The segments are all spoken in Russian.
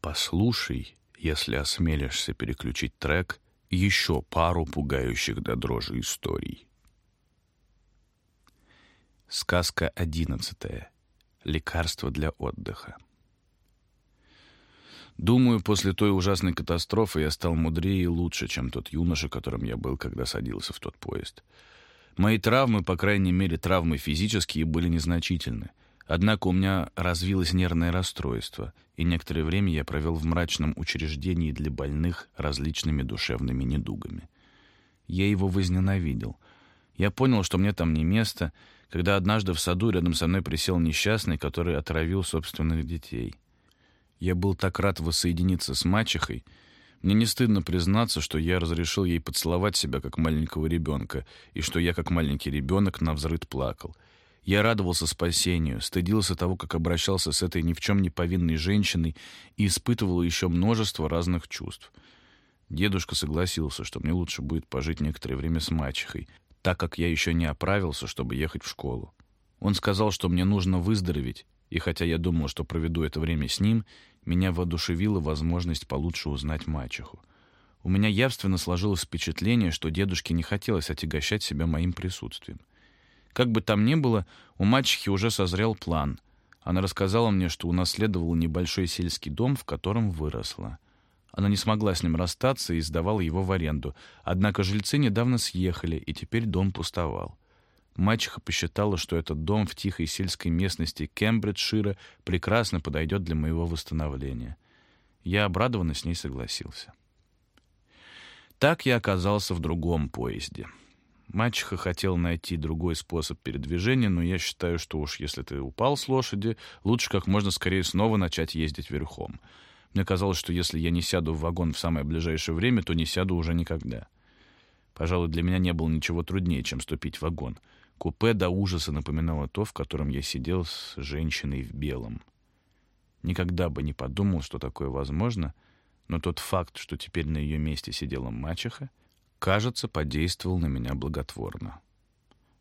Послушай, если осмелишься переключить трек, еще пару пугающих до дрожи историй. Сказка одиннадцатая. Лекарство для отдыха. Думаю, после той ужасной катастрофы я стал мудрее и лучше, чем тот юноша, которым я был, когда садился в тот поезд. Мои травмы, по крайней мере, травмы физические, были незначительны. Однако у меня развилось нервное расстройство, и некоторое время я провел в мрачном учреждении для больных различными душевными недугами. Я его возненавидел. Я понял, что мне там не место, когда однажды в саду рядом со мной присел несчастный, который отравил собственных детей. Я был так рад воссоединиться с мачехой, мне не стыдно признаться, что я разрешил ей поцеловать себя как маленького ребенка, и что я как маленький ребенок навзрыд плакал — я радовался спасению, стыдился того, как обращался с этой ни в чем не повинной женщиной и испытывал еще множество разных чувств. Дедушка согласился, что мне лучше будет пожить некоторое время с мачехой, так как я еще не оправился, чтобы ехать в школу. Он сказал, что мне нужно выздороветь, и хотя я думал, что проведу это время с ним, меня воодушевила возможность получше узнать мачеху. У меня явственно сложилось впечатление, что дедушке не хотелось отягощать себя моим присутствием. Как бы там ни было, у мачехи уже созрел план. Она рассказала мне, что унаследовала небольшой сельский дом, в котором выросла. Она не смогла с ним расстаться и сдавала его в аренду. Однако жильцы недавно съехали, и теперь дом пустовал. Мачеха посчитала, что этот дом в тихой сельской местности Кембриджшира прекрасно подойдет для моего восстановления. Я обрадованно с ней согласился. Так я оказался в другом поезде — Мачеха хотел найти другой способ передвижения, но я считаю, что уж если ты упал с лошади, лучше как можно скорее снова начать ездить верхом. Мне казалось, что если я не сяду в вагон в самое ближайшее время, то не сяду уже никогда. Пожалуй, для меня не было ничего труднее, чем ступить в вагон. Купе до ужаса напоминало то, в котором я сидел с женщиной в белом. Никогда бы не подумал, что такое возможно, но тот факт, что теперь на ее месте сидела мачеха, кажется, подействовал на меня благотворно.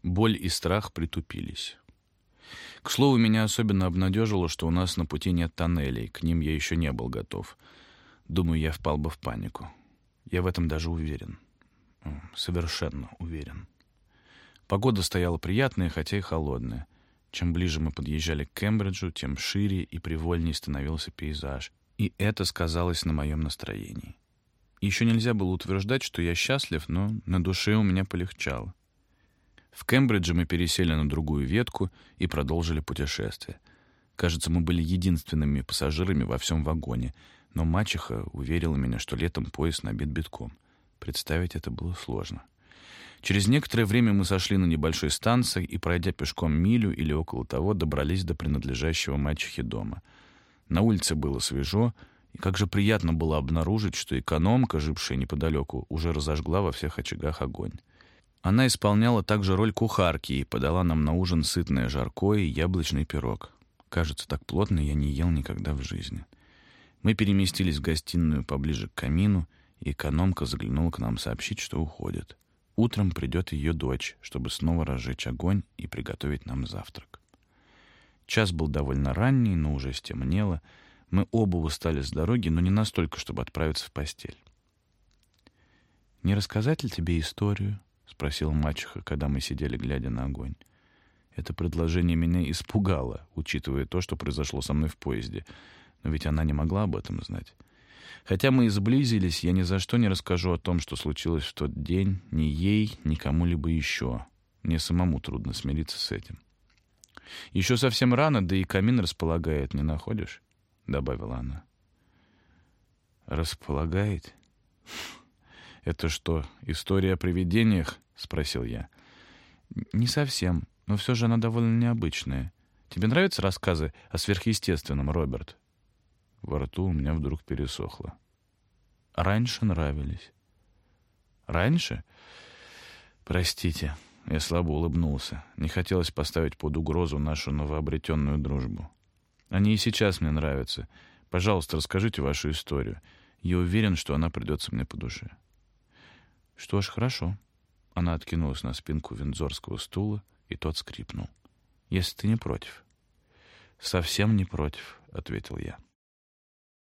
Боль и страх притупились. К слову, меня особенно обнадежило, что у нас на пути нет тоннелей, к ним я еще не был готов. Думаю, я впал бы в панику. Я в этом даже уверен. Совершенно уверен. Погода стояла приятная, хотя и холодная. Чем ближе мы подъезжали к Кембриджу, тем шире и привольнее становился пейзаж. И это сказалось на моем настроении. Еще нельзя было утверждать, что я счастлив, но на душе у меня полегчало. В Кембридже мы пересели на другую ветку и продолжили путешествие. Кажется, мы были единственными пассажирами во всем вагоне, но мачеха уверила меня, что летом поезд набит битком. Представить это было сложно. Через некоторое время мы сошли на небольшой станции и, пройдя пешком милю или около того, добрались до принадлежащего мачехе дома. На улице было свежо, и как же приятно было обнаружить, что экономка, жившая неподалеку, уже разожгла во всех очагах огонь. Она исполняла также роль кухарки и подала нам на ужин сытное жаркое и яблочный пирог. Кажется, так плотно я не ел никогда в жизни. Мы переместились в гостиную поближе к камину, и экономка заглянула к нам сообщить, что уходит. Утром придет ее дочь, чтобы снова разжечь огонь и приготовить нам завтрак. Час был довольно ранний, но уже стемнело — мы оба устали с дороги, но не настолько, чтобы отправиться в постель. «Не рассказать ли тебе историю?» — спросила мачеха, когда мы сидели, глядя на огонь. Это предложение меня испугало, учитывая то, что произошло со мной в поезде. Но ведь она не могла об этом знать. Хотя мы и сблизились, я ни за что не расскажу о том, что случилось в тот день, ни ей, ни кому-либо еще. Мне самому трудно смириться с этим. Еще совсем рано, да и камин располагает, не находишь? Добавила она. Располагает? Это что, история о привидениях? спросил я. Не совсем, но все же она довольно необычная. Тебе нравятся рассказы о сверхъестественном, Роберт? Во рту у меня вдруг пересохло. Раньше нравились. Раньше? Простите, я слабо улыбнулся. Не хотелось поставить под угрозу нашу новообретенную дружбу. Они и сейчас мне нравятся. Пожалуйста, расскажите вашу историю. Я уверен, что она придется мне по душе. Что ж, хорошо. Она откинулась на спинку вензорского стула, и тот скрипнул. Если ты не против. Совсем не против, ответил я.